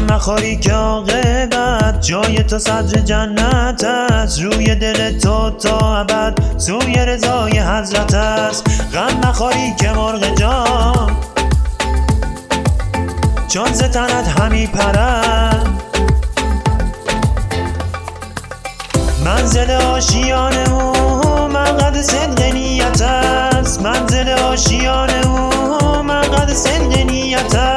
مخاری که عاقبت. جای تو صدر جنت است. روی دل تو تا ابد سوی رضای حضرت است. غم مخاری که مرغ جان. چون ز تنت همی پرد منزل آشیان او مقد صدق نیت است. منزل آشیان او مقد صدق نیت است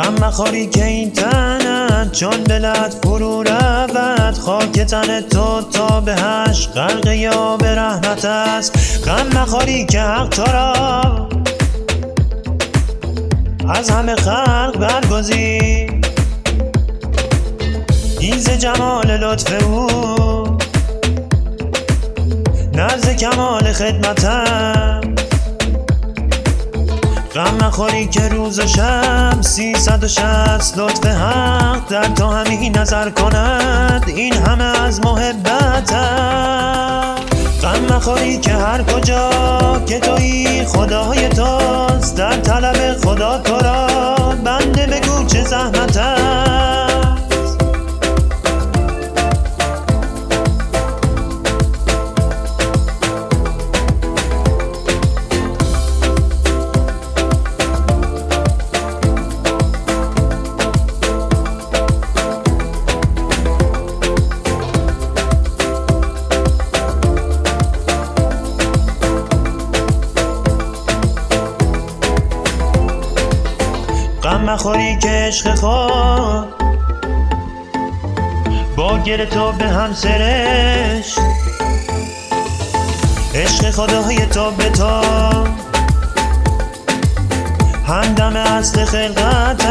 غم مخوری که این تنت چون دلت فرو رود. خاک تن تو تا به هش غرق یا به رحمت است. غم مخوری که حق تو را از همه خلق برگزید این ز جمال لطف او نرز کمال خدمتم. غم مخوری که روز و شب سیصد و شصت لطف حق در تو همی نظر کند. این همه از محبت غم مخوری که هر کجا که تویی خدای توست در طلب خدا تو مخوری که عشق با گل تو به هم سرشت. عشق خدای تو به تو. همدم اصل خلقت